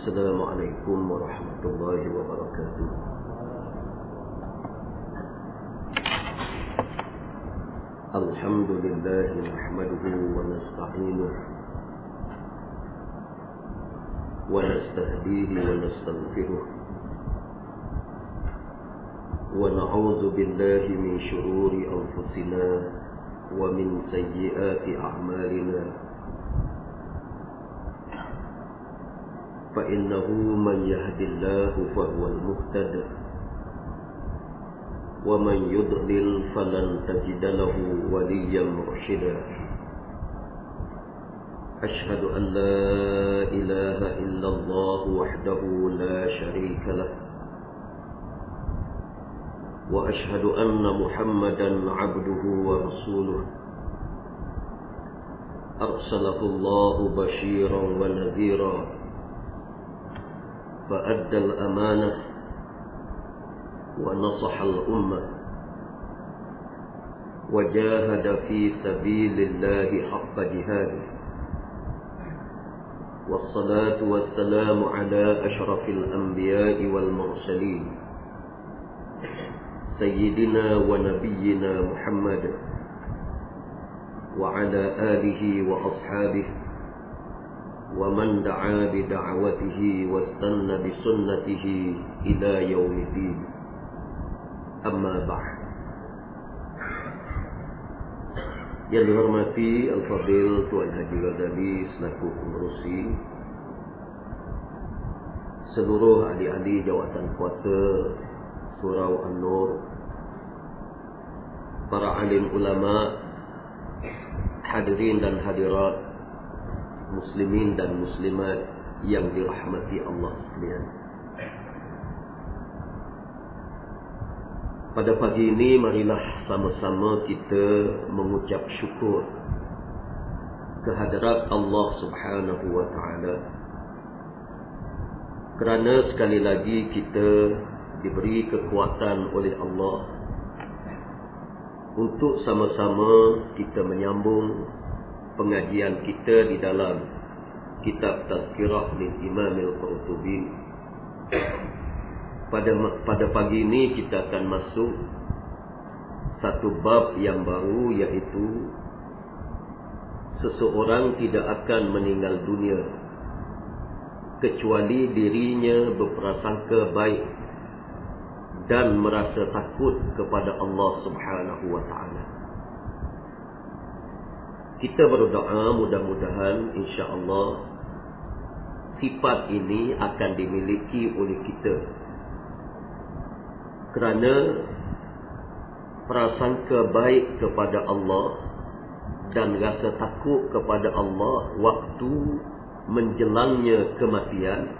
السلام عليكم ورحمة الله وبركاته. الحمد لله نحمده ونستعينه ونستهديه ونستغفره. ونعوذ بالله من شرور أنفسنا ومن سيئات أعمالنا. فإنه من يهد الله فهو المهتد. ومن يضلل فلن تجد له وليا مرشدا. أشهد أن لا إله إلا الله وحده لا شريك له. وأشهد أن محمدا عبده ورسوله. أرسله الله بشيرا ونذيرا. فأدى الأمانة ونصح الأمة وجاهد في سبيل الله حق جهاده. والصلاة والسلام على أشرف الأنبياء والمرسلين سيدنا ونبينا محمد وعلى آله وأصحابه ومن دعا بدعوته واستنى بسنته إلى يوم الدين أما بعد Yang dihormati Al-Fadil Tuan Haji Ghazali selaku pengurusi seluruh ahli-ahli jawatan kuasa Surau An-Nur para alim ulama hadirin dan hadirat muslimin dan muslimat yang dirahmati Allah sekalian Pada pagi ini marilah sama-sama kita mengucap syukur kehadirat Allah Subhanahu wa taala. Kerana sekali lagi kita diberi kekuatan oleh Allah untuk sama-sama kita menyambung pengajian kita di dalam kitab Tazkirah lil Imam Al-Qurtubi pada pada pagi ini kita akan masuk satu bab yang baru yaitu seseorang tidak akan meninggal dunia kecuali dirinya berprasangka baik dan merasa takut kepada Allah Subhanahu wa taala. Kita berdoa mudah-mudahan insya-Allah sifat ini akan dimiliki oleh kita. Kerana prasangka baik kepada Allah dan rasa takut kepada Allah waktu menjelangnya kematian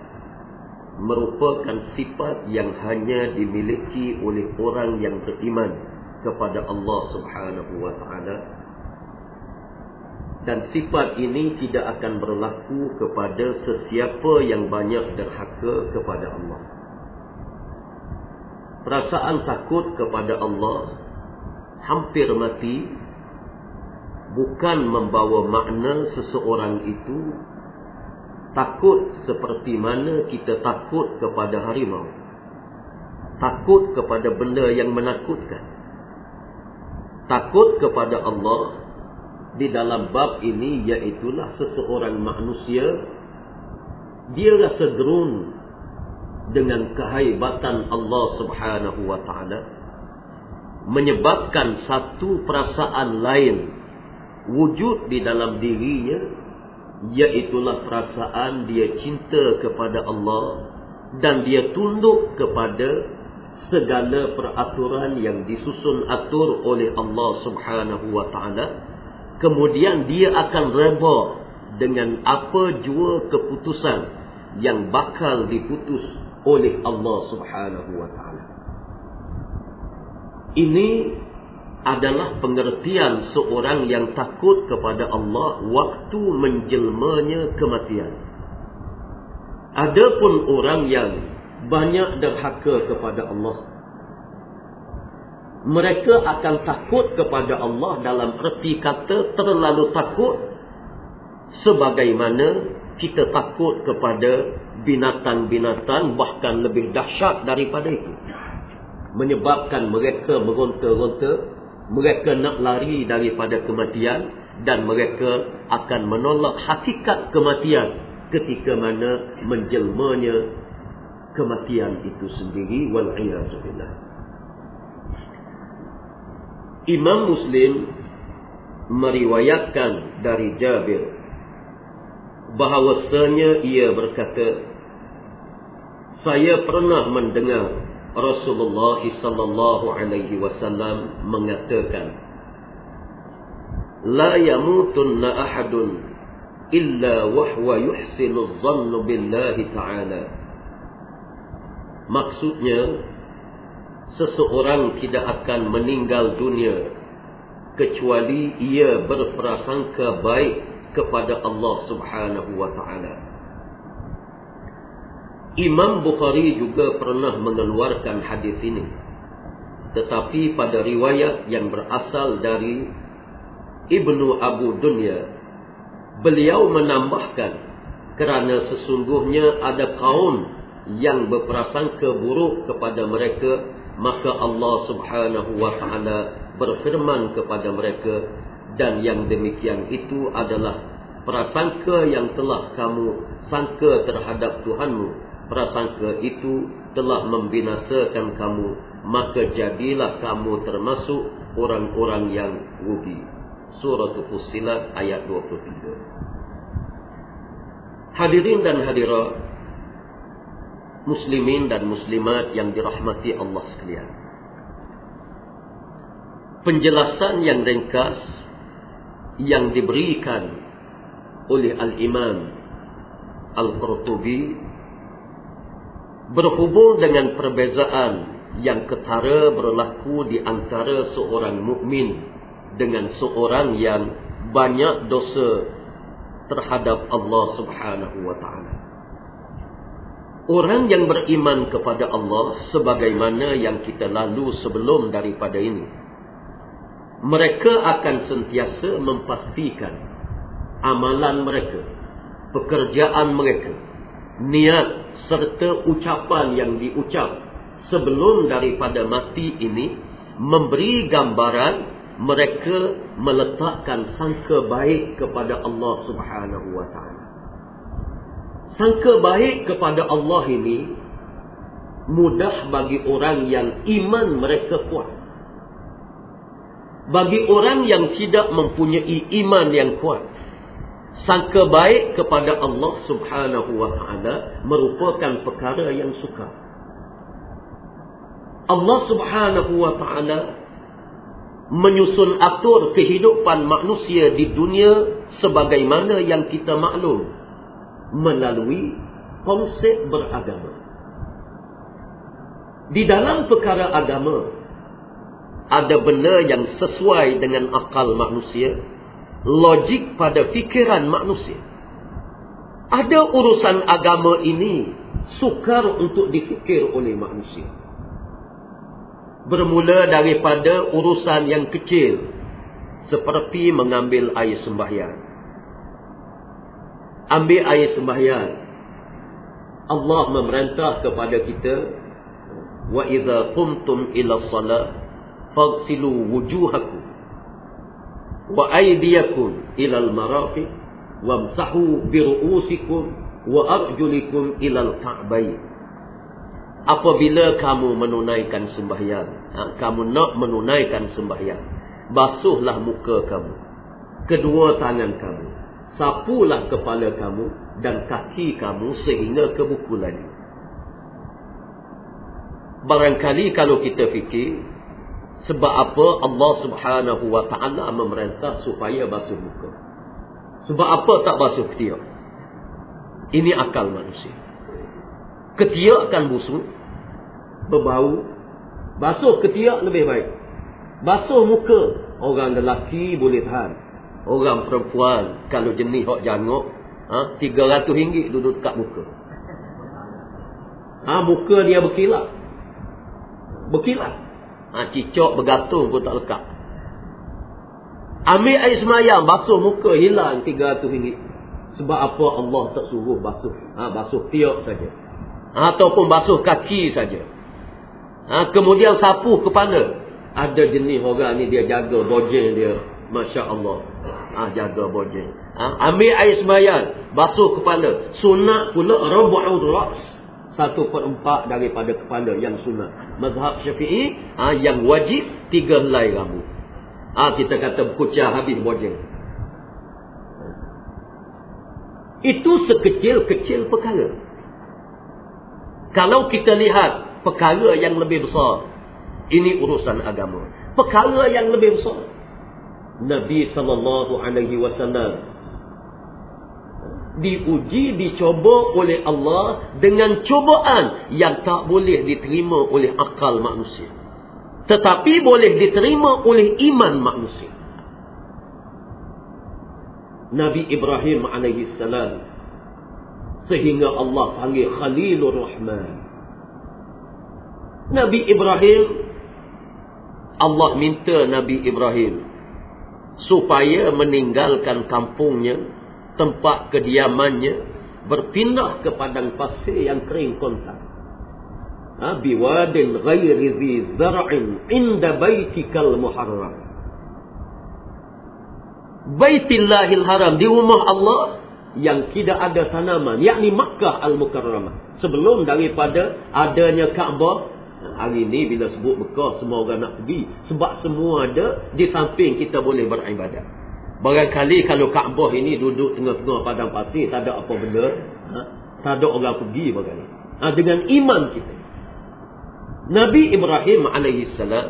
merupakan sifat yang hanya dimiliki oleh orang yang beriman kepada Allah Subhanahu wa taala dan sifat ini tidak akan berlaku kepada sesiapa yang banyak derhaka kepada Allah. Perasaan takut kepada Allah hampir mati bukan membawa makna seseorang itu takut seperti mana kita takut kepada harimau takut kepada benda yang menakutkan takut kepada Allah di dalam bab ini iaitulah seseorang manusia dia rasa gerun dengan kehaibatan Allah Subhanahu wa taala menyebabkan satu perasaan lain wujud di dalam dirinya iaitulah perasaan dia cinta kepada Allah dan dia tunduk kepada segala peraturan yang disusun atur oleh Allah Subhanahu wa taala kemudian dia akan redha dengan apa jua keputusan yang bakal diputus oleh Allah Subhanahu wa taala. Ini adalah pengertian seorang yang takut kepada Allah waktu menjelmanya kematian. Adapun orang yang banyak derhaka kepada Allah mereka akan takut kepada Allah dalam erti kata terlalu takut sebagaimana kita takut kepada binatang-binatang bahkan lebih dahsyat daripada itu. Menyebabkan mereka meronta-ronta, mereka nak lari daripada kematian dan mereka akan menolak hakikat kematian ketika mana menjelmanya kematian itu sendiri wal-iyazubillah. Imam Muslim meriwayatkan dari Jabir bahawasanya ia berkata saya pernah mendengar Rasulullah sallallahu alaihi wasallam mengatakan la yamutunna ahadun illa wa huwa yuhsinu adh-dhanna billahi ta'ala maksudnya seseorang tidak akan meninggal dunia kecuali ia berprasangka baik kepada Allah Subhanahu wa taala. Imam Bukhari juga pernah mengeluarkan hadis ini. Tetapi pada riwayat yang berasal dari Ibnu Abu Dunya, beliau menambahkan kerana sesungguhnya ada kaum yang berprasangka buruk kepada mereka, maka Allah Subhanahu wa taala berfirman kepada mereka dan yang demikian itu adalah prasangka yang telah kamu sangka terhadap Tuhanmu. Prasangka itu telah membinasakan kamu maka jadilah kamu termasuk orang-orang yang rugi. Surah fussilat ayat 23 hadirin dan hadirat muslimin dan muslimat yang dirahmati Allah sekalian penjelasan yang ringkas yang diberikan oleh Al-Imam Al-Qurtubi berhubung dengan perbezaan yang ketara berlaku di antara seorang mukmin dengan seorang yang banyak dosa terhadap Allah Subhanahu wa taala. Orang yang beriman kepada Allah sebagaimana yang kita lalu sebelum daripada ini mereka akan sentiasa memastikan amalan mereka, pekerjaan mereka, niat serta ucapan yang diucap sebelum daripada mati ini memberi gambaran mereka meletakkan sangka baik kepada Allah Subhanahu wa taala. Sangka baik kepada Allah ini mudah bagi orang yang iman mereka kuat. Bagi orang yang tidak mempunyai iman yang kuat sangka baik kepada Allah Subhanahu wa taala merupakan perkara yang sukar. Allah Subhanahu wa taala menyusun atur kehidupan manusia di dunia sebagaimana yang kita maklum melalui konsep beragama di dalam perkara agama ada benda yang sesuai dengan akal manusia, logik pada fikiran manusia. Ada urusan agama ini sukar untuk difikir oleh manusia. Bermula daripada urusan yang kecil seperti mengambil air sembahyang. Ambil air sembahyang. Allah memerintah kepada kita wa idza qumtum ila shalah fagsilu wujuhakum wa aydiyakum ila al-marafiq wamsahu bi ru'usikum wa arjulikum ila al-ka'bayn apabila kamu menunaikan sembahyang ha, kamu nak menunaikan sembahyang basuhlah muka kamu kedua tangan kamu sapulah kepala kamu dan kaki kamu sehingga ke buku lagi barangkali kalau kita fikir sebab apa Allah subhanahu wa ta'ala memerintah supaya basuh muka. Sebab apa tak basuh ketiak? Ini akal manusia. Ketiak akan busuk. Berbau. Basuh ketiak lebih baik. Basuh muka. Orang lelaki boleh tahan. Orang perempuan kalau jenis hok jangok. Ha, 300 ringgit duduk dekat muka. Ha, muka dia berkilat. Berkilat. Ha, cicok bergantung pun tak lekat. Ambil air semayang, basuh muka, hilang 300 ringgit. Sebab apa Allah tak suruh basuh? Ha, basuh tiap saja. Ha, ataupun basuh kaki saja. Ha, kemudian sapu kepala. Ada jenis orang ni dia jaga bojeng dia. Masya Allah. Ha, jaga bojeng. Ha, ambil air sembahyang. Basuh kepala. Sunat pula rabu'ud ras. Satu per empat daripada kepala yang sunat. Mazhab syafi'i. Ha, yang wajib tiga helai rambut. Ha, kita kata kucah habis bojeng. Itu sekecil-kecil perkara. Kalau kita lihat perkara yang lebih besar. Ini urusan agama. Perkara yang lebih besar. Nabi SAW diuji, dicoba oleh Allah dengan cobaan yang tak boleh diterima oleh akal manusia. Tetapi boleh diterima oleh iman manusia. Nabi Ibrahim alaihi salam sehingga Allah panggil Khalilur Rahman. Nabi Ibrahim Allah minta Nabi Ibrahim supaya meninggalkan kampungnya, tempat kediamannya, berpindah ke padang pasir yang kering kontak. Ha, biwadin ghairi zi zar'in inda baitikal muharram. Baitillahil Haram di rumah Allah yang tidak ada tanaman yakni Makkah Al-Mukarramah sebelum daripada adanya Kaabah hari ini bila sebut Mekah semua orang nak pergi. Sebab semua ada di samping kita boleh beribadat. Barangkali kalau Kaabah ini duduk tengah-tengah padang pasir tak ada apa benda ha? tak ada orang pergi barangkali. Ha, dengan iman kita. Nabi Ibrahim alaihissalam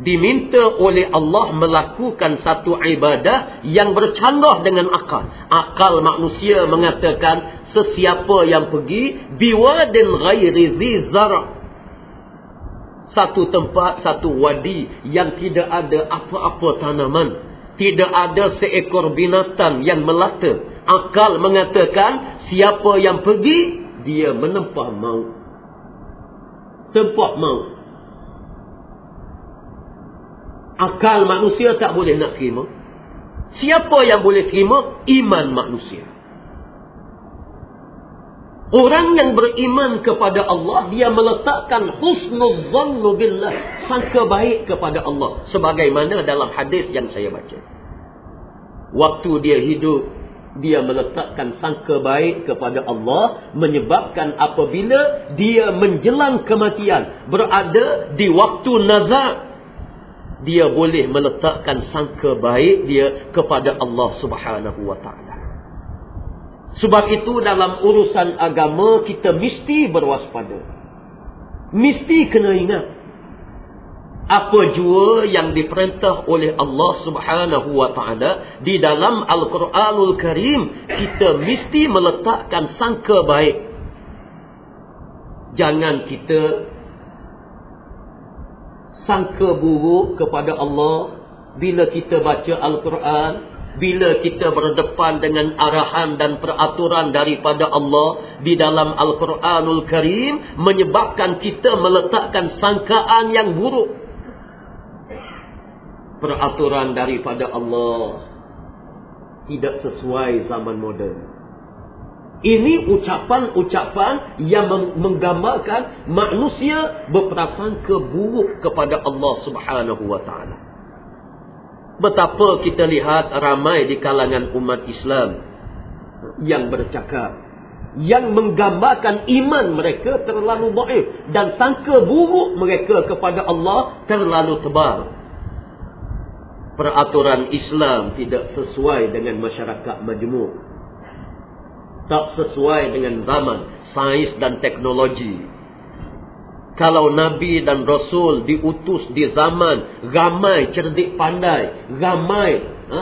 diminta oleh Allah melakukan satu ibadah yang bercanggah dengan akal. Akal manusia mengatakan sesiapa yang pergi biwadin ghairi zi zara' satu tempat, satu wadi yang tidak ada apa-apa tanaman. Tidak ada seekor binatang yang melata. Akal mengatakan siapa yang pergi, dia menempah maut. Tempat maut. akal manusia tak boleh nak terima. Siapa yang boleh terima? Iman manusia. Orang yang beriman kepada Allah, dia meletakkan husnul zannu billah. Sangka baik kepada Allah. Sebagaimana dalam hadis yang saya baca. Waktu dia hidup, dia meletakkan sangka baik kepada Allah. Menyebabkan apabila dia menjelang kematian. Berada di waktu nazar dia boleh meletakkan sangka baik dia kepada Allah Subhanahu wa taala. Sebab itu dalam urusan agama kita mesti berwaspada. Mesti kena ingat apa jua yang diperintah oleh Allah Subhanahu wa taala di dalam Al-Quranul Karim kita mesti meletakkan sangka baik. Jangan kita sangka buruk kepada Allah bila kita baca Al-Quran, bila kita berdepan dengan arahan dan peraturan daripada Allah di dalam Al-Quranul Karim menyebabkan kita meletakkan sangkaan yang buruk. Peraturan daripada Allah tidak sesuai zaman moden. Ini ucapan-ucapan yang menggambarkan manusia berprasangka buruk kepada Allah Subhanahu wa taala. Betapa kita lihat ramai di kalangan umat Islam yang bercakap yang menggambarkan iman mereka terlalu baik dan sangka buruk mereka kepada Allah terlalu tebal. Peraturan Islam tidak sesuai dengan masyarakat majmuk tak sesuai dengan zaman sains dan teknologi. Kalau Nabi dan Rasul diutus di zaman ramai cerdik pandai, ramai ha,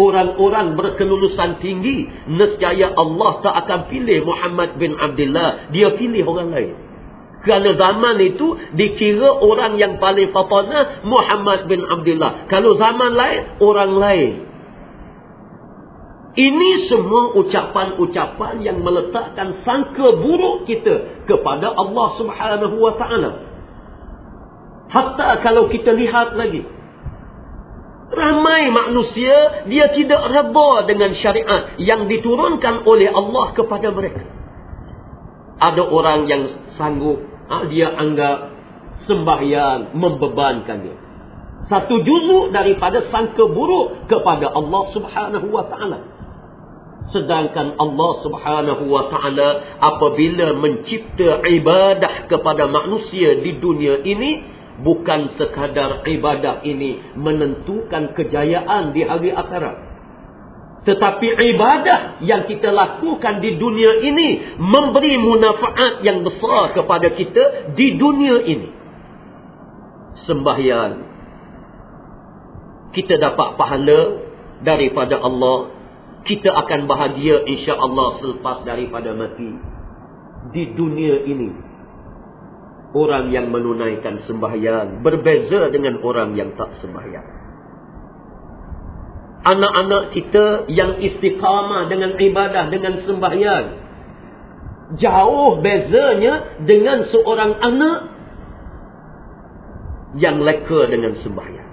orang-orang berkelulusan tinggi, nescaya Allah tak akan pilih Muhammad bin Abdullah, dia pilih orang lain. Kerana zaman itu dikira orang yang paling fatanah Muhammad bin Abdullah. Kalau zaman lain, orang lain. Ini semua ucapan-ucapan yang meletakkan sangka buruk kita kepada Allah Subhanahu wa taala. Hatta kalau kita lihat lagi Ramai manusia dia tidak reda dengan syariat yang diturunkan oleh Allah kepada mereka. Ada orang yang sanggup, ha, dia anggap sembahyang membebankan dia. Satu juzuk daripada sangka buruk kepada Allah subhanahu wa ta'ala. Sedangkan Allah subhanahu wa ta'ala apabila mencipta ibadah kepada manusia di dunia ini, bukan sekadar ibadah ini menentukan kejayaan di hari akhirat. Tetapi ibadah yang kita lakukan di dunia ini memberi munafaat yang besar kepada kita di dunia ini. Sembahyang. Kita dapat pahala daripada Allah. Kita akan bahagia insya Allah selepas daripada mati. Di dunia ini orang yang menunaikan sembahyang berbeza dengan orang yang tak sembahyang. Anak-anak kita yang istiqamah dengan ibadah dengan sembahyang jauh bezanya dengan seorang anak yang leka dengan sembahyang.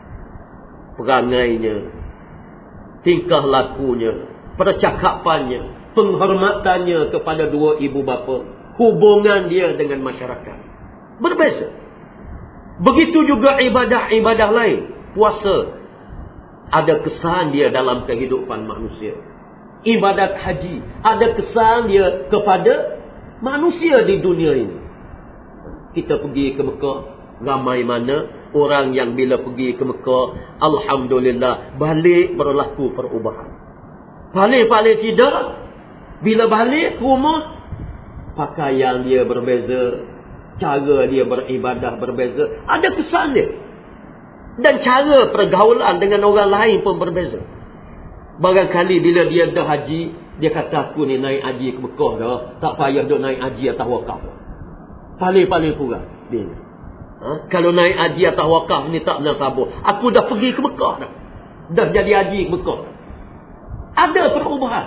Perangainya, tingkah lakunya, percakapannya, penghormatannya kepada dua ibu bapa, hubungan dia dengan masyarakat. Berbeza. Begitu juga ibadah-ibadah lain. Puasa. Ada kesan dia dalam kehidupan manusia. Ibadat haji. Ada kesan dia kepada manusia di dunia ini. Kita pergi ke Mekah. Ramai mana orang yang bila pergi ke Mekah. Alhamdulillah. Balik berlaku perubahan. Balik-balik tidak. Bila balik ke rumah. Pakaian dia berbeza cara dia beribadah berbeza. Ada kesan dia. Dan cara pergaulan dengan orang lain pun berbeza. Barangkali bila dia dah haji, dia kata aku ni naik haji ke Mekah dah. Tak payah duk naik haji atas wakaf. Paling-paling kurang. Dia. Ha? Kalau naik haji atas wakaf ni tak pernah sabar. Aku dah pergi ke Mekah dah. Dah jadi haji ke Mekah. Ada perubahan.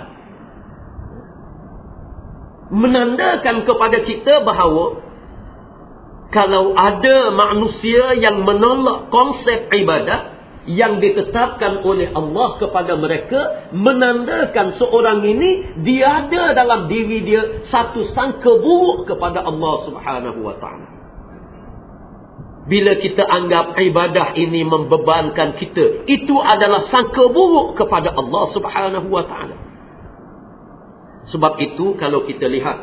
Menandakan kepada kita bahawa kalau ada manusia yang menolak konsep ibadah yang ditetapkan oleh Allah kepada mereka menandakan seorang ini dia ada dalam diri dia satu sangka buruk kepada Allah Subhanahu wa taala. Bila kita anggap ibadah ini membebankan kita, itu adalah sangka buruk kepada Allah Subhanahu wa taala. Sebab itu kalau kita lihat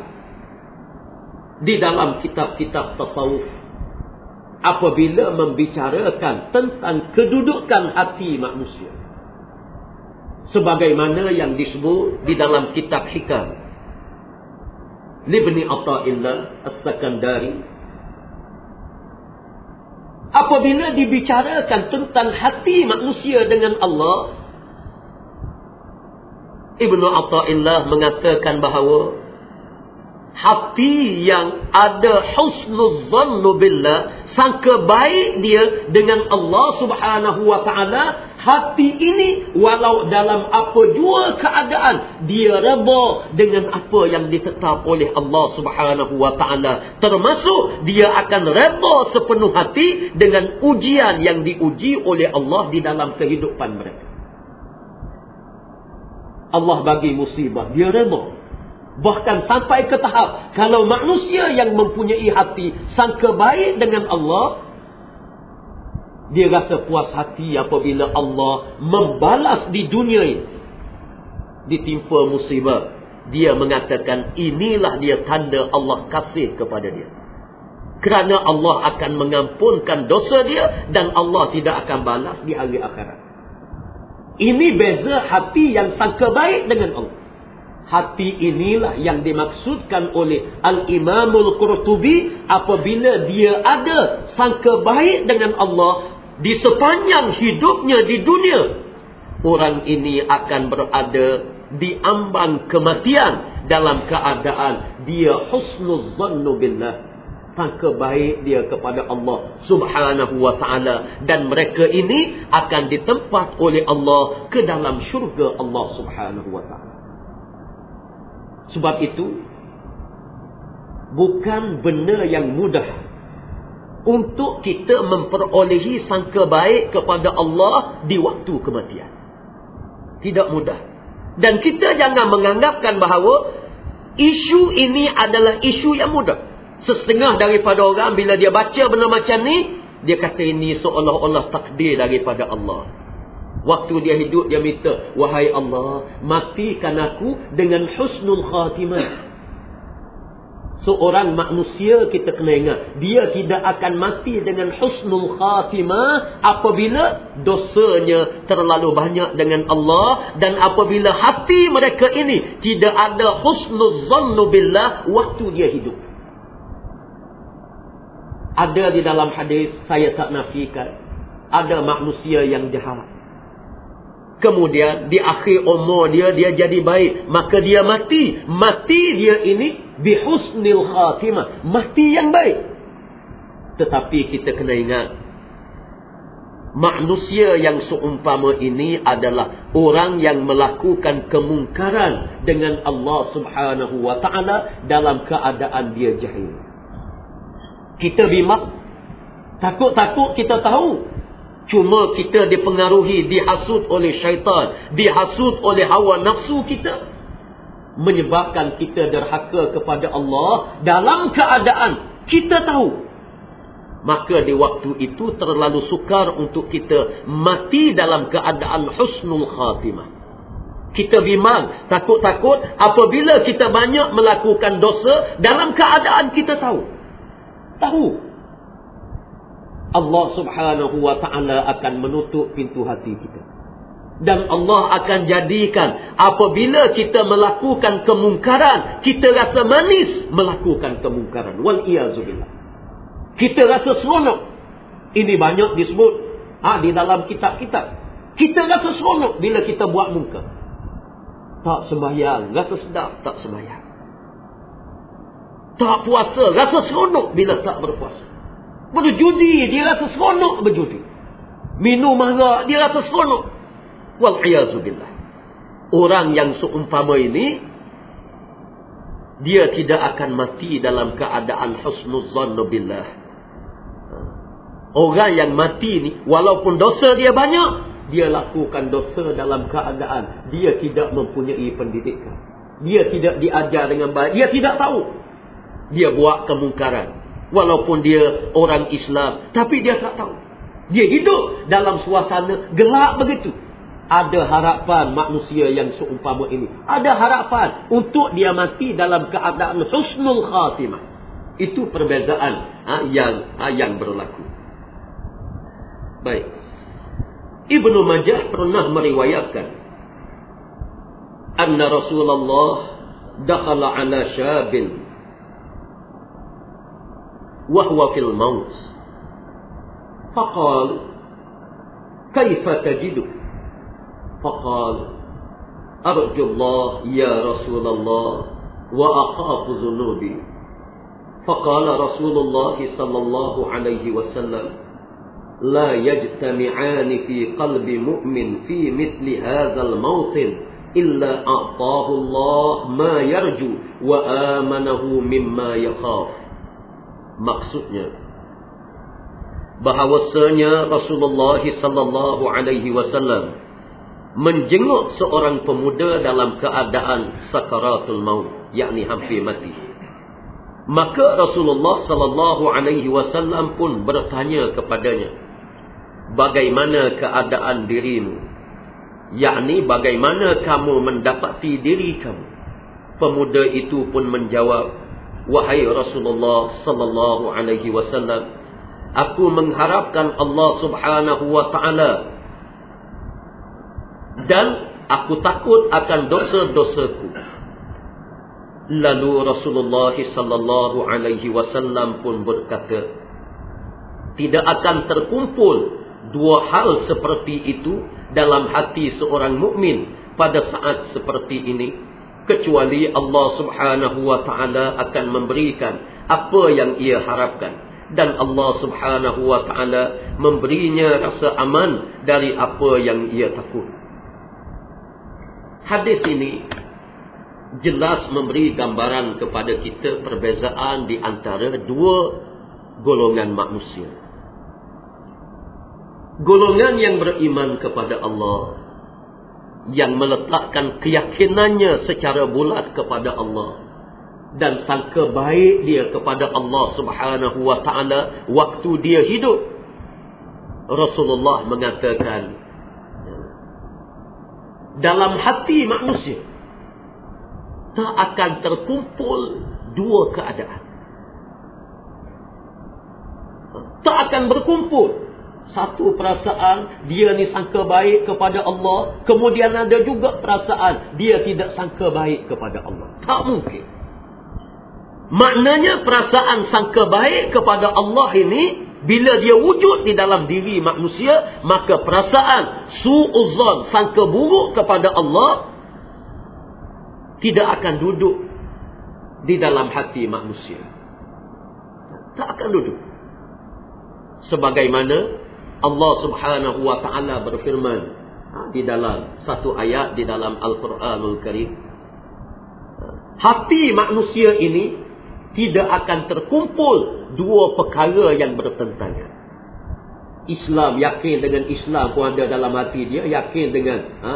di dalam kitab-kitab tasawuf apabila membicarakan tentang kedudukan hati manusia sebagaimana yang disebut di dalam kitab hikam Libni Atta'illah As-Sakandari apabila dibicarakan tentang hati manusia dengan Allah Ibnu Atta'illah mengatakan bahawa hati yang ada husnul zannu billah sangka baik dia dengan Allah Subhanahu wa taala hati ini walau dalam apa jua keadaan dia redha dengan apa yang ditetap oleh Allah Subhanahu wa taala. Termasuk dia akan redha sepenuh hati dengan ujian yang diuji oleh Allah di dalam kehidupan mereka. Allah bagi musibah dia redha Bahkan sampai ke tahap kalau manusia yang mempunyai hati sangka baik dengan Allah dia rasa puas hati apabila Allah membalas di dunia ini. Ditimpa musibah. Dia mengatakan inilah dia tanda Allah kasih kepada dia. Kerana Allah akan mengampunkan dosa dia dan Allah tidak akan balas di hari akhirat. Ini beza hati yang sangka baik dengan Allah. Hati inilah yang dimaksudkan oleh Al-Imamul Qurtubi apabila dia ada sangka baik dengan Allah di sepanjang hidupnya di dunia. Orang ini akan berada di ambang kematian dalam keadaan dia husnul zannu billah. Sangka baik dia kepada Allah subhanahu wa ta'ala. Dan mereka ini akan ditempat oleh Allah ke dalam syurga Allah subhanahu wa ta'ala. Sebab itu bukan benda yang mudah untuk kita memperolehi sangka baik kepada Allah di waktu kematian. Tidak mudah. Dan kita jangan menganggapkan bahawa isu ini adalah isu yang mudah. Setengah daripada orang bila dia baca benda macam ni, dia kata ini seolah-olah takdir daripada Allah. Waktu dia hidup dia minta, wahai Allah, matikan aku dengan husnul khatimah seorang manusia kita kena ingat dia tidak akan mati dengan husnul khatimah apabila dosanya terlalu banyak dengan Allah dan apabila hati mereka ini tidak ada husnul zannu billah waktu dia hidup. Ada di dalam hadis saya tak nafikan. Ada manusia yang jahat. Kemudian di akhir umur dia dia jadi baik. Maka dia mati. Mati dia ini bihusnil khatimah. Mati yang baik. Tetapi kita kena ingat manusia yang seumpama ini adalah orang yang melakukan kemungkaran dengan Allah Subhanahu wa taala dalam keadaan dia jahil. Kita bimak takut-takut kita tahu. Cuma kita dipengaruhi dihasut oleh syaitan dihasut oleh hawa nafsu kita menyebabkan kita derhaka kepada Allah dalam keadaan kita tahu. Maka di waktu itu terlalu sukar untuk kita mati dalam keadaan husnul khatimah. Kita bimbang takut-takut apabila kita banyak melakukan dosa dalam keadaan kita tahu. Tahu. Allah subhanahu wa ta'ala akan menutup pintu hati kita dan Allah akan jadikan. Apabila kita melakukan kemungkaran kita rasa manis melakukan kemungkaran. Wal iazubillah kita rasa seronok. Ini banyak disebut ha, di dalam kitab-kitab. Kita rasa seronok bila kita buat muka. Tak sembahyang rasa sedap tak sembahyang. Tak puasa rasa seronok bila tak berpuasa. Berjudi dia rasa seronok berjudi. Minum arak dia rasa seronok Wal'iyazubillah. Orang yang seumpama ini, dia tidak akan mati dalam keadaan husnuzannu billah. Orang yang mati ni, walaupun dosa dia banyak, dia lakukan dosa dalam keadaan dia tidak mempunyai pendidikan. Dia tidak diajar dengan baik. Dia tidak tahu. Dia buat kemungkaran. Walaupun dia orang Islam. Tapi dia tak tahu. Dia hidup dalam suasana gelap begitu ada harapan manusia yang seumpama ini. Ada harapan untuk dia mati dalam keadaan husnul khatimah. Itu perbezaan ha, yang ha, yang berlaku. Baik. Ibnu Majah pernah meriwayatkan anna Rasulullah dakhala ala syabin wa huwa fil maut. Faqal kaifa tajidu فقال أرجو الله يا رسول الله وأخاف ذنوبي. فقال رسول الله صلى الله عليه وسلم لا يجتمعان في قلب مؤمن في مثل هذا الموطن إلا أعطاه الله ما يرجو وآمنه مما يخاف. Maksudnya bahawasanya Rasulullah sallallahu alaihi wasallam menjenguk seorang pemuda dalam keadaan sakaratul maut yakni hampir mati. Maka Rasulullah sallallahu alaihi wasallam pun bertanya kepadanya bagaimana keadaan dirimu? Yakni bagaimana kamu mendapati diri kamu? Pemuda itu pun menjawab wahai Rasulullah sallallahu alaihi wasallam aku mengharapkan Allah subhanahu wa taala dan aku takut akan dosa-dosaku. Lalu Rasulullah sallallahu alaihi wasallam pun berkata, tidak akan terkumpul dua hal seperti itu dalam hati seorang mukmin pada saat seperti ini kecuali Allah Subhanahu wa taala akan memberikan apa yang ia harapkan dan Allah Subhanahu wa taala memberinya rasa aman dari apa yang ia takut. Hadis ini jelas memberi gambaran kepada kita perbezaan di antara dua golongan manusia. Golongan yang beriman kepada Allah. Yang meletakkan keyakinannya secara bulat kepada Allah. Dan sangka baik dia kepada Allah subhanahu wa ta'ala waktu dia hidup. Rasulullah mengatakan. Dalam hati manusia. Tak akan terkumpul dua keadaan. Tak akan berkumpul satu perasaan dia ni sangka baik kepada Allah kemudian ada juga perasaan dia tidak sangka baik kepada Allah tak mungkin maknanya perasaan sangka baik kepada Allah ini bila dia wujud di dalam diri manusia maka perasaan su'uzan sangka buruk kepada Allah tidak akan duduk di dalam hati manusia. Tak akan duduk. Sebagaimana Allah Subhanahu wa taala berfirman ha, di dalam satu ayat di dalam Al-Qur'anul Karim hati manusia ini tidak akan terkumpul dua perkara yang bertentangan. Islam yakin dengan Islam pun ada dalam hati dia yakin dengan ha,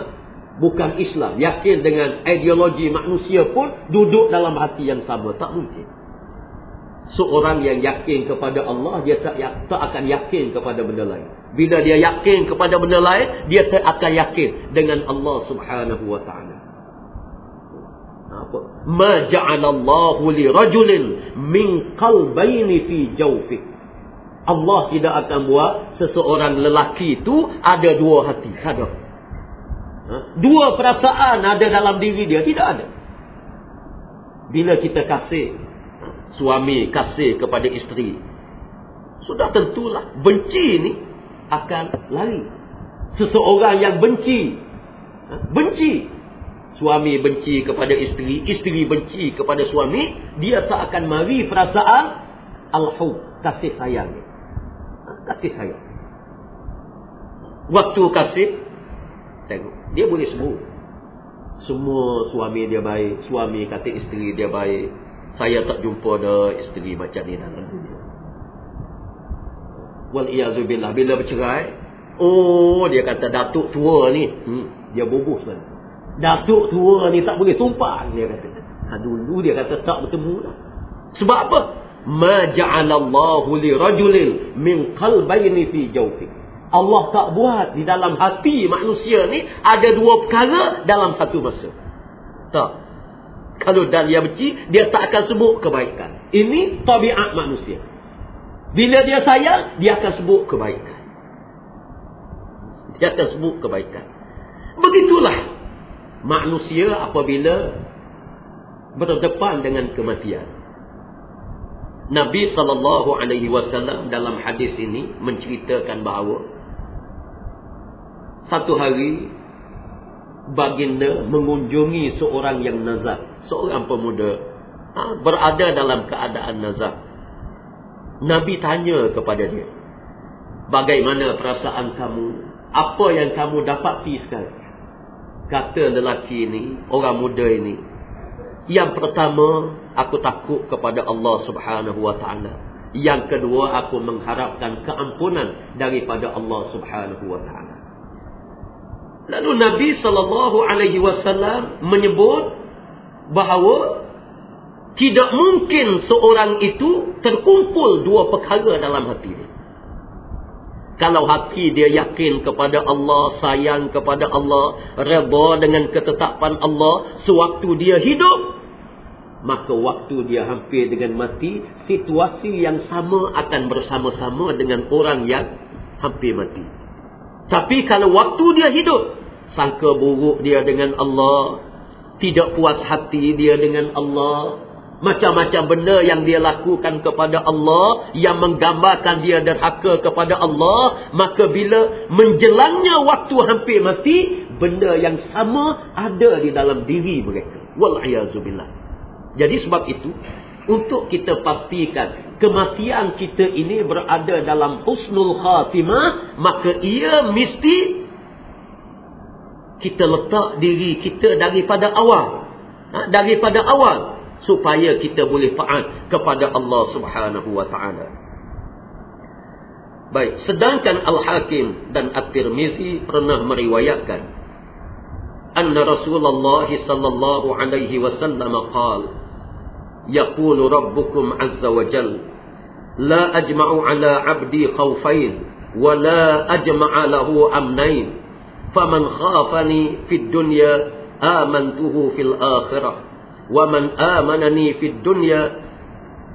bukan Islam yakin dengan ideologi manusia pun duduk dalam hati yang sama. Tak mungkin. Seorang yang yakin kepada Allah dia tak tak akan yakin kepada benda lain. Bila dia yakin kepada benda lain dia tak akan yakin dengan Allah Subhanahu wa taala ma ja'alallahu li rajulin min qalbayni fi jawfi Allah tidak akan buat seseorang lelaki itu ada dua hati. Ada. Ha? dua perasaan ada dalam diri dia tidak ada. Bila kita kasih suami kasih kepada isteri sudah tentulah benci ni akan lari. Seseorang yang benci ha, benci suami benci kepada isteri isteri benci kepada suami dia tak akan mari perasaan al-hub kasih sayang ha, kasih sayang waktu kasih tengok dia boleh semua semua suami dia baik suami kata isteri dia baik saya tak jumpa ada isteri macam ni dalam dunia. Wal iazubillah bila bercerai, oh dia kata datuk tua ni, hmm, dia bubus kan. Datuk tua ni tak boleh tumpah dia kata. Ha, dulu dia kata tak bertemu lah. Sebab apa? Ma ja'alallahu li rajulin min qalbayni fi jawfi. Allah tak buat di dalam hati manusia ni ada dua perkara dalam satu masa. Tak. Kalau dan dia benci, dia tak akan sebut kebaikan. Ini tabiat manusia. Bila dia sayang, dia akan sebut kebaikan. Dia akan sebut kebaikan. Begitulah manusia apabila berdepan dengan kematian. Nabi saw dalam hadis ini menceritakan bahawa satu hari baginda mengunjungi seorang yang nazar seorang pemuda ha, berada dalam keadaan nazar Nabi tanya kepada dia bagaimana perasaan kamu? Apa yang kamu dapati sekarang kata lelaki ini orang muda ini yang pertama aku takut kepada Allah subhanahu wa ta'ala yang kedua aku mengharapkan keampunan daripada Allah subhanahu wa ta'ala Lalu Nabi sallallahu alaihi wasallam menyebut bahawa tidak mungkin seorang itu terkumpul dua perkara dalam hati dia. Kalau hati dia yakin kepada Allah, sayang kepada Allah, redha dengan ketetapan Allah sewaktu dia hidup, maka waktu dia hampir dengan mati, situasi yang sama akan bersama-sama dengan orang yang hampir mati. Tapi kalau waktu dia hidup, sangka buruk dia dengan Allah tidak puas hati dia dengan Allah macam-macam benda yang dia lakukan kepada Allah yang menggambarkan dia derhaka kepada Allah maka bila menjelangnya waktu hampir mati benda yang sama ada di dalam diri mereka. Walayazubillah jadi sebab itu untuk kita pastikan kematian kita ini berada dalam husnul khatimah maka ia mesti kita letak diri kita daripada awal. Ha? daripada awal supaya kita boleh taat kepada Allah Subhanahu wa taala. Baik, sedangkan Al-Hakim dan At-Tirmizi pernah meriwayatkan anna Rasulullah sallallahu alaihi wasallam qala yaqulu rabbukum azza wa jalla la ajma'u ala 'abdi khawfain wa la ajma'a lahu amnain faman khafani fid dunya amantuhu fil akhirah wa man amanani fid dunya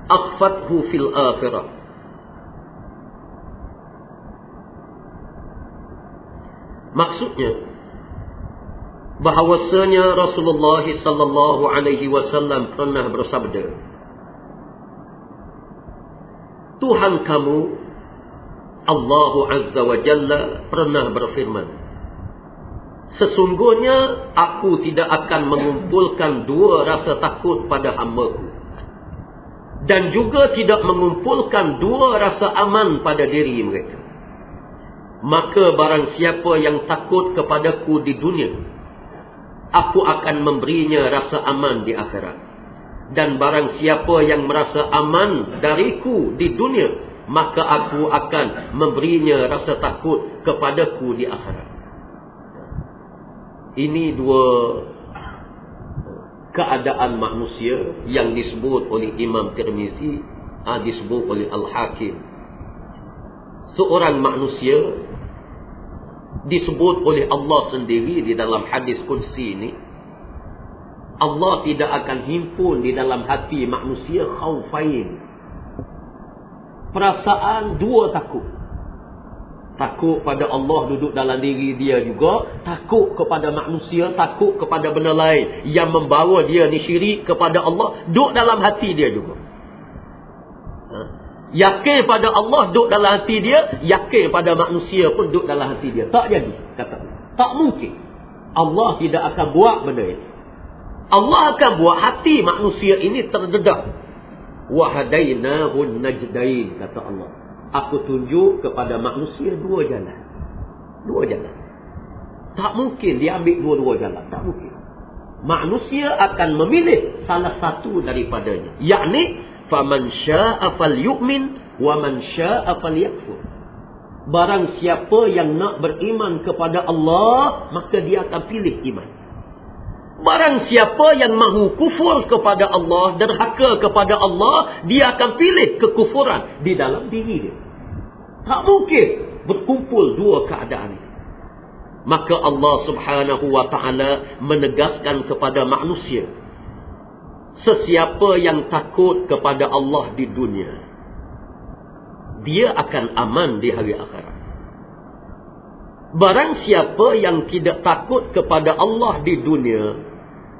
akhfathu fil akhirah Maksudnya bahawasanya Rasulullah sallallahu alaihi wasallam pernah bersabda Tuhan kamu Allah Azza wa Jalla pernah berfirman Sesungguhnya aku tidak akan mengumpulkan dua rasa takut pada hamba dan juga tidak mengumpulkan dua rasa aman pada diri mereka. Maka barang siapa yang takut kepadaku di dunia Aku akan memberinya rasa aman di akhirat. Dan barang siapa yang merasa aman dariku di dunia Maka aku akan memberinya rasa takut kepadaku di akhirat Ini dua keadaan manusia yang disebut oleh Imam Tirmizi ah, Disebut oleh Al-Hakim. Seorang manusia disebut oleh Allah sendiri di dalam hadis kunci ini Allah tidak akan himpun di dalam hati manusia khaufain perasaan dua takut takut pada Allah duduk dalam diri dia juga takut kepada manusia takut kepada benda lain yang membawa dia ni syirik kepada Allah duduk dalam hati dia juga Yakin pada Allah duduk dalam hati dia. Yakin pada manusia pun duduk dalam hati dia. Tak jadi. Kata Tak mungkin. Allah tidak akan buat benda ini. Allah akan buat hati manusia ini terdedah. Wahadainahun najdain. Kata Allah. Aku tunjuk kepada manusia dua jalan. Dua jalan. Tak mungkin dia ambil dua-dua jalan. Tak mungkin. Manusia akan memilih salah satu daripadanya. Yakni syaa'a falyu'min wa man syaa'a falyakfur barang siapa yang nak beriman kepada Allah maka dia akan pilih iman barang siapa yang mahu kufur kepada Allah derhaka kepada Allah dia akan pilih kekufuran di dalam diri dia. Tak mungkin berkumpul dua keadaan ini. Maka Allah Subhanahu wa taala menegaskan kepada manusia Sesiapa yang takut kepada Allah di dunia Dia akan aman di hari akhirat Barang siapa yang tidak takut kepada Allah di dunia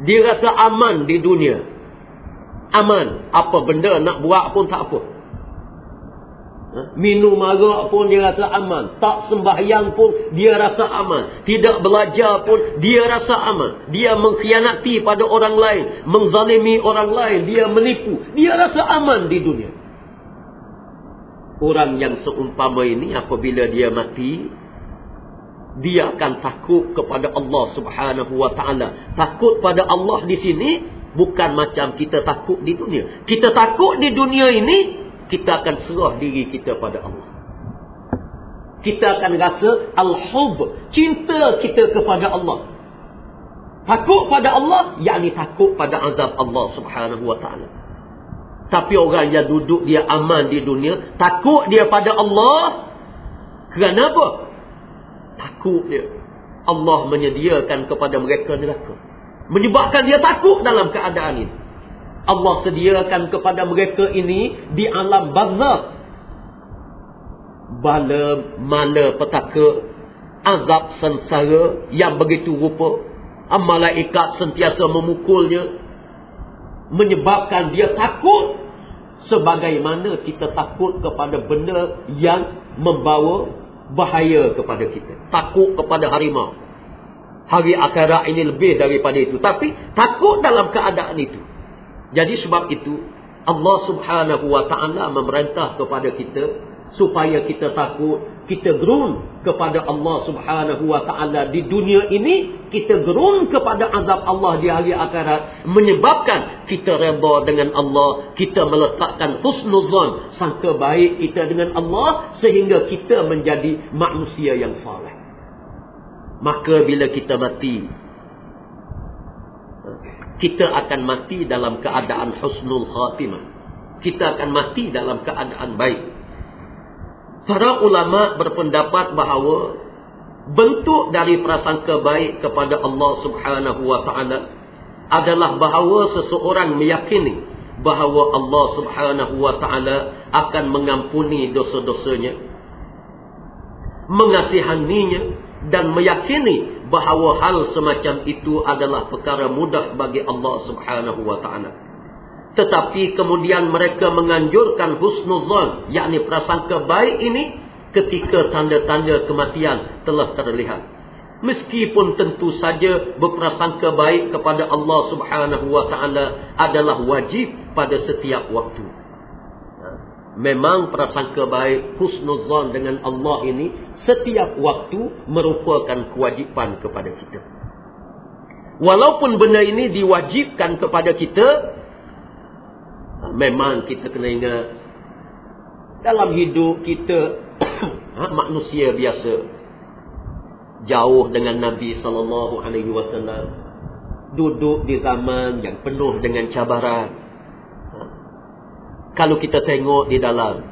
Dia rasa aman di dunia Aman Apa benda nak buat pun tak apa Ha? Minum arak pun dia rasa aman. Tak sembahyang pun dia rasa aman. Tidak belajar pun dia rasa aman. Dia mengkhianati pada orang lain. Menzalimi orang lain. Dia menipu. Dia rasa aman di dunia. Orang yang seumpama ini apabila dia mati. Dia akan takut kepada Allah subhanahu wa ta'ala. Takut pada Allah di sini. Bukan macam kita takut di dunia. Kita takut di dunia ini kita akan serah diri kita pada Allah. Kita akan rasa al-hub, cinta kita kepada Allah. Takut pada Allah, yakni takut pada azab Allah Subhanahu wa taala. Tapi orang yang duduk dia aman di dunia, takut dia pada Allah. Kerana apa? Takut dia. Allah menyediakan kepada mereka neraka. Menyebabkan dia takut dalam keadaan ini. Allah sediakan kepada mereka ini di alam barzah. Bala, mala, petaka, azab sensara yang begitu rupa. Malaikat sentiasa memukulnya. Menyebabkan dia takut. Sebagaimana kita takut kepada benda yang membawa bahaya kepada kita. Takut kepada harimau. Hari akhirat ini lebih daripada itu. Tapi takut dalam keadaan itu. Jadi sebab itu Allah subhanahu wa ta'ala memerintah kepada kita supaya kita takut kita gerun kepada Allah Subhanahu wa taala di dunia ini kita gerun kepada azab Allah di hari akhirat menyebabkan kita redha dengan Allah kita meletakkan husnuzan sangka baik kita dengan Allah sehingga kita menjadi manusia yang saleh. Maka bila kita mati kita akan mati dalam keadaan husnul khatimah. Kita akan mati dalam keadaan baik Para ulama berpendapat bahawa bentuk dari prasangka baik kepada Allah Subhanahu wa taala adalah bahawa seseorang meyakini bahawa Allah Subhanahu wa taala akan mengampuni dosa-dosanya mengasihaninya dan meyakini bahawa hal semacam itu adalah perkara mudah bagi Allah Subhanahu wa taala tetapi kemudian mereka menganjurkan husnuzan, yakni prasangka baik ini ketika tanda-tanda kematian telah terlihat. Meskipun tentu saja berprasangka baik kepada Allah Subhanahu wa taala adalah wajib pada setiap waktu. Memang prasangka baik husnuzan dengan Allah ini setiap waktu merupakan kewajipan kepada kita. Walaupun benda ini diwajibkan kepada kita, memang kita kena ingat dalam hidup kita ha, manusia biasa jauh dengan Nabi sallallahu alaihi wasallam duduk di zaman yang penuh dengan cabaran ha. kalau kita tengok di dalam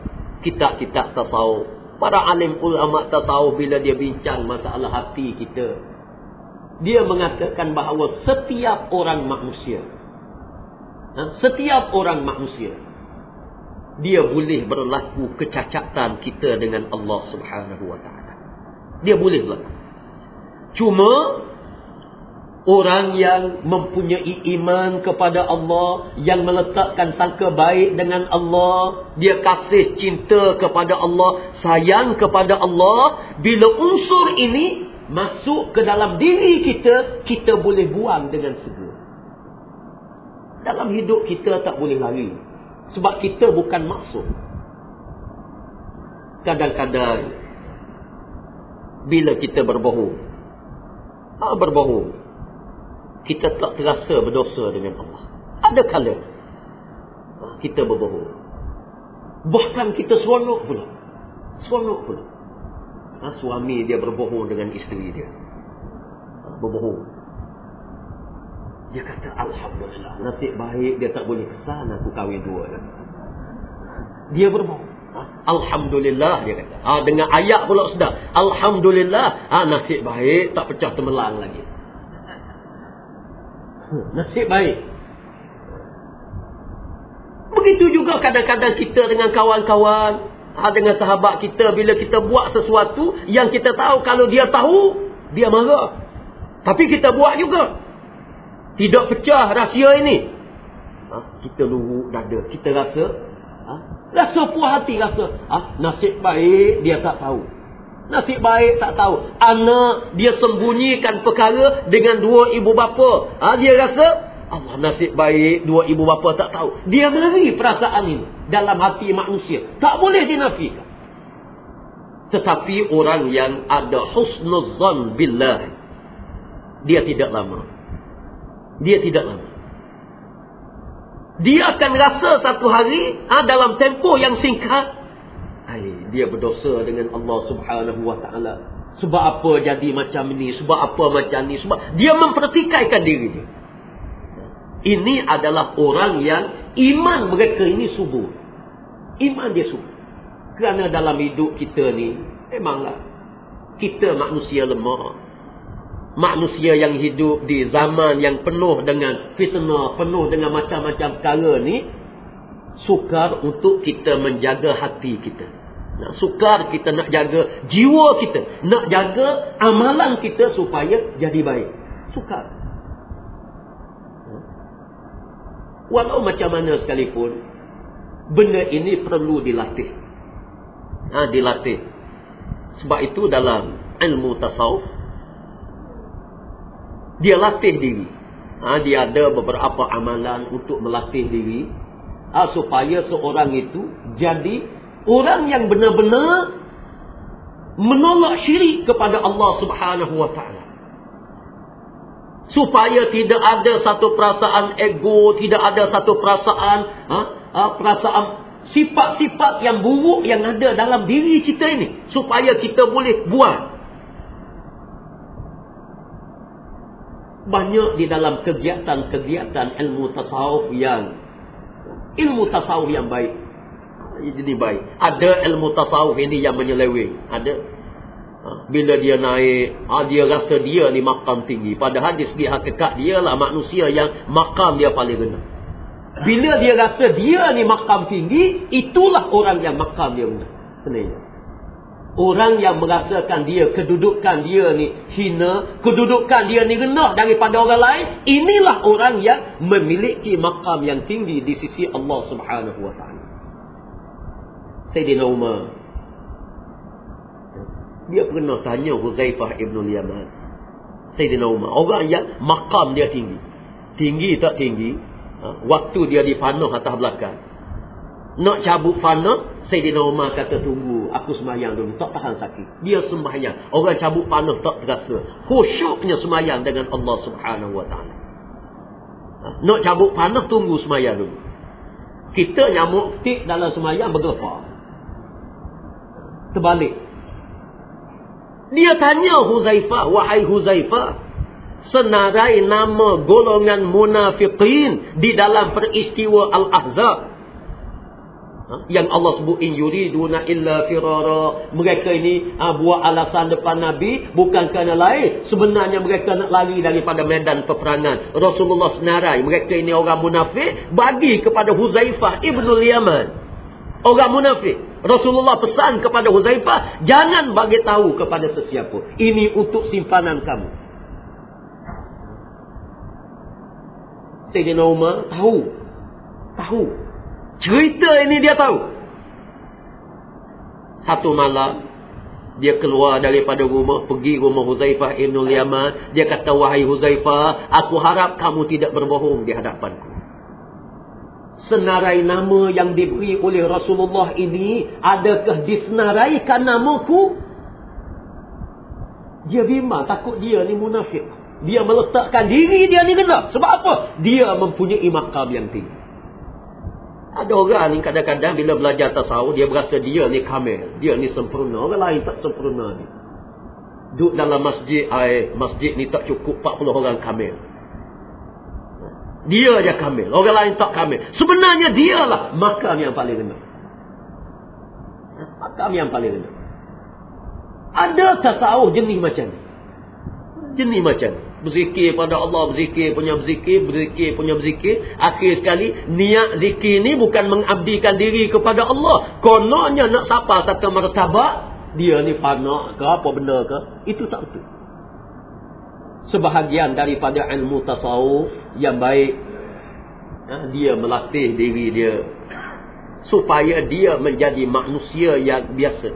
kitab-kitab tasawuf para alim ulama tasawuf bila dia bincang masalah hati kita dia mengatakan bahawa setiap orang manusia? Setiap orang manusia dia boleh berlaku kecacatan kita dengan Allah Subhanahu wa taala. Dia boleh berlaku. Cuma orang yang mempunyai iman kepada Allah, yang meletakkan sangka baik dengan Allah, dia kasih cinta kepada Allah, sayang kepada Allah, bila unsur ini masuk ke dalam diri kita, kita boleh buang dengan segera. Dalam hidup kita tak boleh lari. Sebab kita bukan maksud. Kadang-kadang. Bila kita berbohong. Ha, berbohong. Kita tak terasa berdosa dengan Allah. Ada kala. Ha, kita berbohong. Bahkan kita seronok pula. Seronok pula. Ha, suami dia berbohong dengan isteri dia. Ha, berbohong. Dia kata Alhamdulillah Nasib baik dia tak boleh kesan aku kahwin dua. Dia berbohong ha? Alhamdulillah dia kata. Ha, Dengan ayat pula sedar Alhamdulillah ha, Nasib baik tak pecah temelang lagi. Hmm, Nasib baik. Begitu juga kadang-kadang kita dengan kawan-kawan ha, Dengan sahabat kita Bila kita buat sesuatu Yang kita tahu kalau dia tahu Dia marah. Tapi kita buat juga tidak pecah rahsia ini. Ha? Kita luruk dada. Kita rasa. Ha? Rasa puas hati rasa. Ha? Nasib baik dia tak tahu. Nasib baik tak tahu. Anak dia sembunyikan perkara dengan dua ibu bapa. Ha? Dia rasa. Allah nasib baik dua ibu bapa tak tahu. Dia meri perasaan ini. Dalam hati manusia. Tak boleh dinafikan. Tetapi orang yang ada husnuzan billah. Dia tidak lama. Dia tidak lama. Dia akan rasa satu hari ha, dalam tempoh yang singkat. Hai, dia berdosa dengan Allah subhanahu wa ta'ala. Sebab apa jadi macam ini? Sebab apa macam ini? Sebab dia mempertikaikan diri dia. Ini adalah orang yang iman mereka ini subuh. Iman dia subuh. Kerana dalam hidup kita ni, memanglah. Kita manusia lemah manusia yang hidup di zaman yang penuh dengan fitnah, penuh dengan macam-macam perkara ni, sukar untuk kita menjaga hati kita. Nak sukar kita nak jaga jiwa kita. Nak jaga amalan kita supaya jadi baik. Sukar. Walau macam mana sekalipun, benda ini perlu dilatih. Ha, dilatih. Sebab itu dalam ilmu tasawuf, dia latih diri. Ha, dia ada beberapa amalan untuk melatih diri. Ha, supaya seorang itu jadi Orang yang benar-benar menolak syirik kepada Allah Subhanahu wa taala. Supaya tidak ada satu perasaan ego, tidak ada satu perasaan ha, ha, perasaan sifat-sifat yang buruk yang ada dalam diri kita ini supaya kita boleh buat. Banyak di dalam kegiatan-kegiatan ilmu tasawuf yang ilmu tasawuf yang baik jadi baik. Ada ilmu tasawuf ini yang menyeleweng. Ada. Ha, bila dia naik, ha, dia rasa dia ni makam tinggi. Padahal di segi hakikat dia lah manusia yang makam dia paling rendah. Bila dia rasa dia ni makam tinggi, itulah orang yang makam dia rendah. Sebenarnya. Orang yang merasakan dia, kedudukan dia ni hina, kedudukan dia ni rendah daripada orang lain, inilah orang yang memiliki makam yang tinggi di sisi Allah Subhanahu Wa Taala. Sayyidina Umar. Dia pernah tanya Huzaifah ibn Yaman Sayyidina Umar orang yang makam dia tinggi. Tinggi tak tinggi? Ha? waktu dia dipanah atas belakang. Nak cabut panah Sayyidina Umar kata tunggu aku semayang dulu tak tahan sakit dia semayang orang cabut panah tak terasa khusyuknya semayang dengan Allah subhanahu wa ta'ala ha? nak cabut panah tunggu semayang dulu kita nyamuk tik dalam semayang bergelepar terbalik. Dia tanya Huzaifah, wahai Huzaifah, senarai nama golongan munafiqin di dalam peristiwa Al-Ahzab. Ha? Yang Allah sebut in yuriduna illa firara. Mereka ini ha, buat alasan depan Nabi bukan kerana lain. Sebenarnya mereka nak lari daripada medan peperangan. Rasulullah senarai. Mereka ini orang munafik bagi kepada Huzaifah ibnul Yaman. Orang munafik. Rasulullah pesan kepada Huzaifah, jangan bagi tahu kepada sesiapa. Ini untuk simpanan kamu. Sayyidina Umar tahu. Tahu. Cerita ini dia tahu. Satu malam, dia keluar daripada rumah, pergi rumah Huzaifah Ibn Yaman. Dia kata, wahai Huzaifah, aku harap kamu tidak berbohong di hadapanku. Senarai nama yang diberi oleh Rasulullah ini adakah disenaraikan namaku? Dia bimbang takut dia ni munafik. Dia meletakkan diri dia ni kena sebab apa? Dia mempunyai makam yang tinggi ada orang ni kadang-kadang bila belajar tasawuf dia berasa dia ni kamil dia ni sempurna orang lain tak sempurna ni duduk dalam masjid ay, masjid ni tak cukup 40 orang kamil dia aja kamil. Orang lain tak kamil. Sebenarnya dialah makam yang paling rendah. Makam yang paling rendah. Ada tasawuf jenis macam ni. Jenis macam ni. Berzikir pada Allah, berzikir punya berzikir, berzikir punya berzikir. Akhir sekali, niat zikir ni bukan mengabdikan diri kepada Allah. Kononnya nak sapa satu martabak, dia ni panak ke apa benda ke. Itu tak betul sebahagian daripada ilmu tasawuf yang baik ha, dia melatih diri dia supaya dia menjadi manusia yang biasa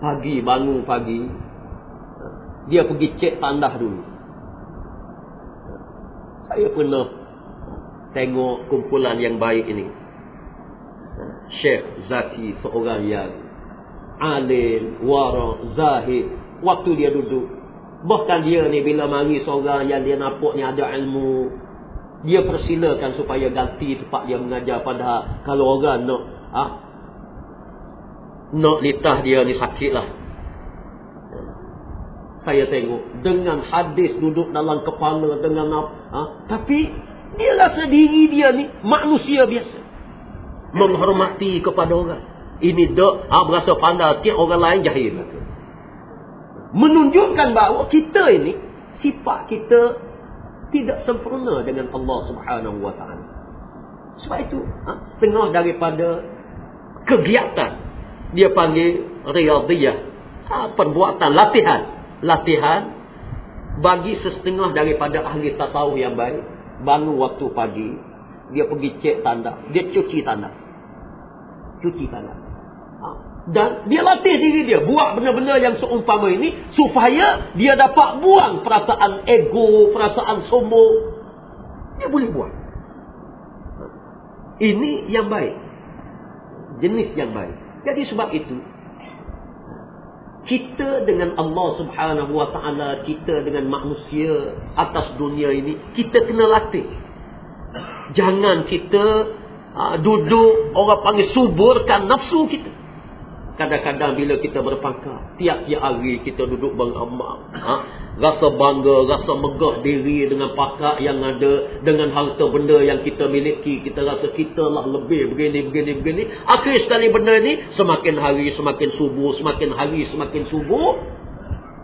pagi bangun pagi ha, dia pergi cek tandah dulu saya pernah tengok kumpulan yang baik ini Syekh Zaki seorang yang alim, wara, zahid waktu dia duduk Bahkan dia ni bila mari seorang yang dia nampaknya ada ilmu. Dia persilakan supaya ganti tempat dia mengajar. Padahal kalau orang nak ha, nak litah dia ni sakit lah. Saya tengok dengan hadis duduk dalam kepala dengan ha, tapi dia rasa diri dia ni manusia biasa. Menghormati kepada orang. Ini dok ha, berasa pandai sikit orang lain jahil menunjukkan bahawa kita ini sifat kita tidak sempurna dengan Allah Subhanahu wa taala. Sebab itu, ha, setengah daripada kegiatan dia panggil riyadhiyah, ha, perbuatan latihan, latihan bagi setengah daripada ahli tasawuf yang baik, bangun waktu pagi, dia pergi cek tanda, dia cuci tanda. Cuci tanda. Ha, dan dia latih diri dia buat benda-benda yang seumpama ini supaya dia dapat buang perasaan ego, perasaan sombong. Dia boleh buat. Ini yang baik. Jenis yang baik. Jadi sebab itu kita dengan Allah Subhanahu Wa Taala, kita dengan manusia atas dunia ini, kita kena latih. Jangan kita uh, duduk orang panggil suburkan nafsu kita. Kadang-kadang bila kita berpangkat, tiap-tiap hari kita duduk beramal. Ha? Rasa bangga, rasa megah diri dengan pakak yang ada, dengan harta benda yang kita miliki. Kita rasa kita lah lebih begini, begini, begini. Akhir sekali benda ni, semakin hari semakin subuh, semakin hari semakin subuh.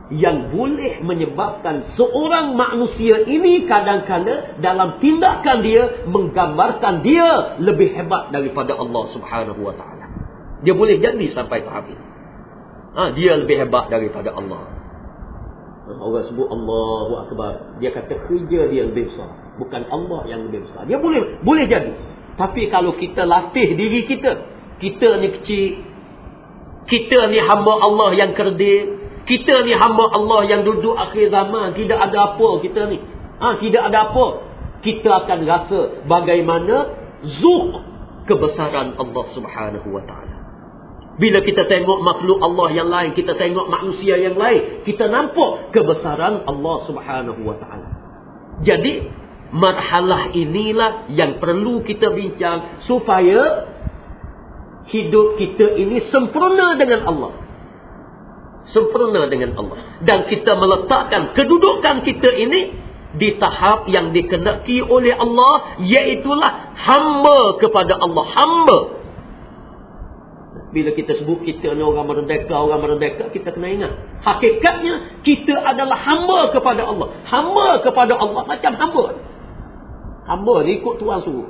Yang boleh menyebabkan seorang manusia ini kadang-kadang dalam tindakan dia, menggambarkan dia lebih hebat daripada Allah subhanahu wa ta'ala. Dia boleh jadi sampai tahap ini. Ha, dia lebih hebat daripada Allah. Ha, orang sebut Allahu Akbar. Dia kata kerja dia lebih besar. Bukan Allah yang lebih besar. Dia boleh boleh jadi. Tapi kalau kita latih diri kita. Kita ni kecil. Kita ni hamba Allah yang kerdil. Kita ni hamba Allah yang duduk akhir zaman. Tidak ada apa kita ni. Ha, tidak ada apa. Kita akan rasa bagaimana zuh kebesaran Allah subhanahu wa ta'ala. Bila kita tengok makhluk Allah yang lain, kita tengok manusia yang lain, kita nampak kebesaran Allah Subhanahu wa taala. Jadi, marhalah inilah yang perlu kita bincang supaya hidup kita ini sempurna dengan Allah. Sempurna dengan Allah. Dan kita meletakkan kedudukan kita ini di tahap yang dikenaki oleh Allah, iaitulah hamba kepada Allah. Hamba bila kita sebut kita ni orang merdeka, orang merdeka, kita kena ingat. Hakikatnya, kita adalah hamba kepada Allah. Hamba kepada Allah macam hamba. Hamba ni ikut Tuhan suruh.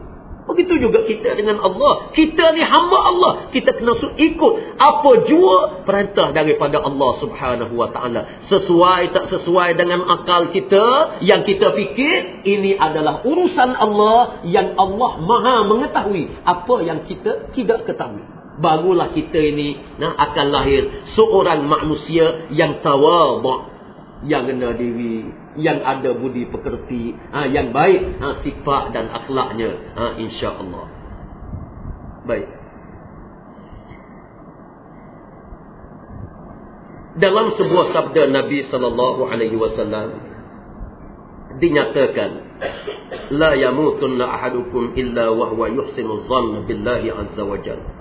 Begitu juga kita dengan Allah. Kita ni hamba Allah. Kita kena ikut apa jua perintah daripada Allah subhanahu wa ta'ala. Sesuai tak sesuai dengan akal kita. Yang kita fikir, ini adalah urusan Allah yang Allah maha mengetahui. Apa yang kita tidak ketahui barulah kita ini nah, akan lahir seorang manusia yang tawaduk yang rendah diri yang ada budi pekerti ha, yang baik ha, sifat dan akhlaknya ha, insya-Allah. Baik. Dalam sebuah sabda Nabi sallallahu alaihi wasallam dinyatakan la yamutunna ahadukum illa wa huwa yuhsinu dhanna billahi azza wa jalla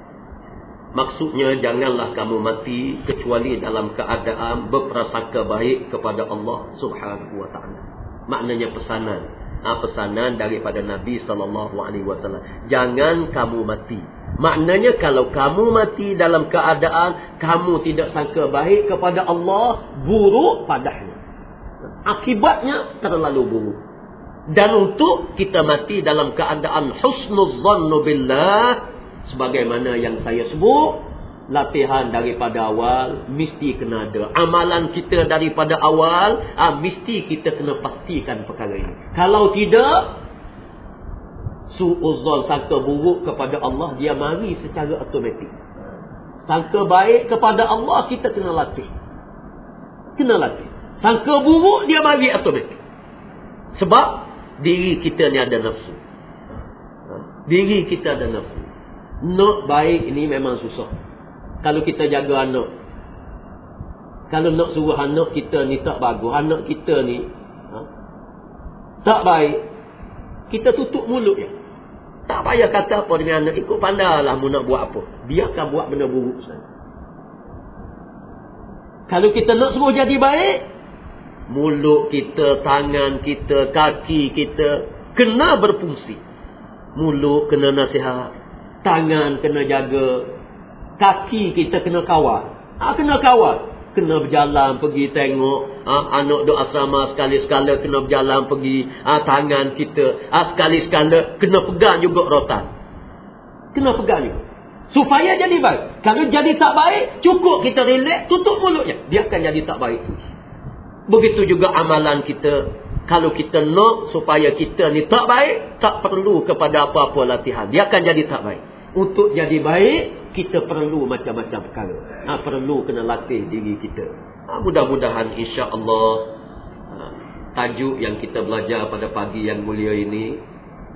Maksudnya janganlah kamu mati kecuali dalam keadaan berprasangka baik kepada Allah Subhanahu wa taala. Maknanya pesanan, ha, pesanan daripada Nabi sallallahu alaihi wasallam. Jangan kamu mati. Maknanya kalau kamu mati dalam keadaan kamu tidak sangka baik kepada Allah, buruk padanya. Akibatnya terlalu buruk. Dan untuk kita mati dalam keadaan husnul zannu billah sebagaimana yang saya sebut latihan daripada awal mesti kena ada. Amalan kita daripada awal ah mesti kita kena pastikan perkara ini. Kalau tidak suuzon sangka buruk kepada Allah dia mari secara automatik. Sangka baik kepada Allah kita kena latih. Kena latih. Sangka buruk dia mari automatik. Sebab diri kita ni ada nafsu. Ha? diri kita ada nafsu Nak baik ini memang susah. Kalau kita jaga anak. Kalau nak suruh anak kita ni tak bagus. Anak kita ni. Ha, tak baik. Kita tutup mulut je. Tak payah kata apa dengan anak. Ikut pandai lah mu nak buat apa. Biarkan buat benda buruk saja. Kalau kita nak suruh jadi baik. Mulut kita, tangan kita, kaki kita. Kena berfungsi. Mulut kena nasihat tangan kena jaga. Kaki kita kena kawal. Ha, kena kawal. Kena berjalan pergi tengok ha, anak duk asrama sekali-sekala kena berjalan pergi ha, tangan kita. Ha, sekali-sekala kena pegang juga rotan. Kena pegang juga. Supaya jadi baik. Kalau jadi tak baik cukup kita relax tutup mulutnya. Dia akan jadi tak baik. Begitu juga amalan kita. Kalau kita nak supaya kita ni tak baik, tak perlu kepada apa-apa latihan. Dia akan jadi tak baik. Untuk jadi baik, kita perlu macam-macam perkara. Ha, perlu kena latih diri kita. Ha, Mudah-mudahan insya-Allah ha, tajuk yang kita belajar pada pagi yang mulia ini,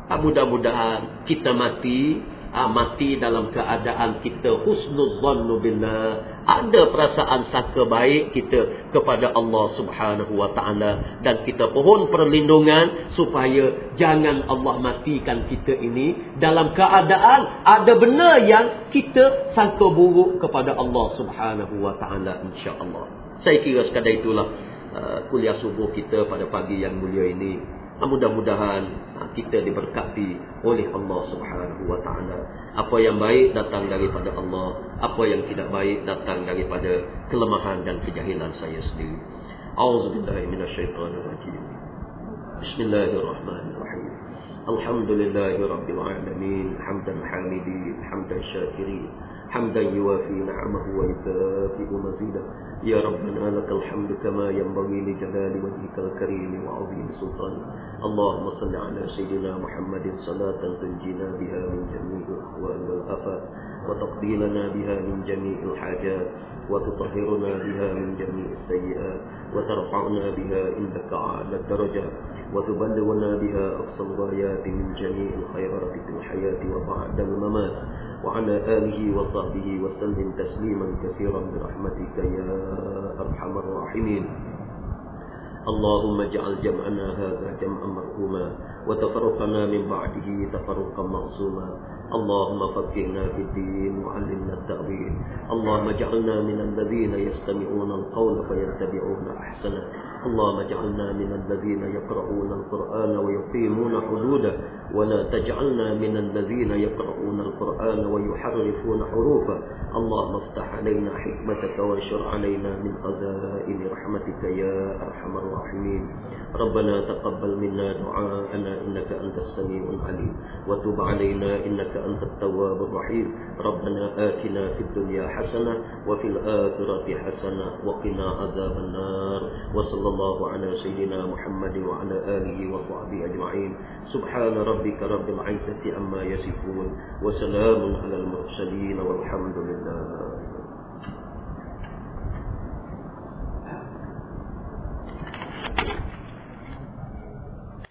ha, mudah-mudahan kita mati ha, mati dalam keadaan kita. Husnuzannu billah. Ada perasaan sangka baik kita kepada Allah Subhanahu wa taala. Dan kita pohon perlindungan supaya jangan Allah matikan kita ini dalam keadaan ada benar yang kita sangka buruk kepada Allah Subhanahu wa taala insya-Allah saya kira sekadar itulah uh, kuliah subuh kita pada pagi yang mulia ini Mudah-mudahan ha, kita diberkati oleh Allah Subhanahu wa taala. Apa yang baik datang daripada Allah, apa yang tidak baik datang daripada kelemahan dan kejahilan saya sendiri. A'udzubillahi minasyaitonirrajim. Bismillahirrahmanirrahim. Alhamdulillahirabbil alamin, hamdan hamidin, hamdan syakirin. حمدا يوافي نعمه ويكافئ مزيدا يا ربنا لك الحمد كما ينبغي لجلال وجهك الكريم وعظيم سلطانك اللهم صل على سيدنا محمد صلاة تنجينا بها من جميع الأحوال والآفات وتقضي لنا بها من جميع الحاجات وتطهرنا بها من جميع السيئات وترفعنا بها عندك أعلى الدرجات وتبلغنا بها أقصى الغايات من جميع الخيرات في الحياة وبعد الممات. وعلى آله وصحبه وسلم تسليما كثيرا برحمتك يا أرحم الراحمين. اللهم اجعل جمعنا هذا جمعا مرحوما. وتفرقنا من بعده تفرقا معصوما. اللهم فقهنا في الدين وعلمنا التأويل. اللهم اجعلنا من الذين يستمعون القول فيتبعون أحسنه. اللهم اجعلنا من الذين يقرؤون القرآن ويقيمون حدوده. ولا تجعلنا من الذين يقرؤون القرآن ويحرفون حروفه. اللهم افتح علينا حكمتك وانشر علينا من خزائن رحمتك يا أرحم الراحمين. ربنا تقبل منا دعاءنا إنك أنت السميع العليم. وتب علينا إنك أنت التواب الرحيم. ربنا آتنا في الدنيا حسنة وفي الآخرة حسنة وقنا عذاب النار. وصلى الله على سيدنا محمد وعلى آله وصحبه أجمعين. سبحان ربك رب العزة عما يصفون. وسلام على المرسلين والحمد لله.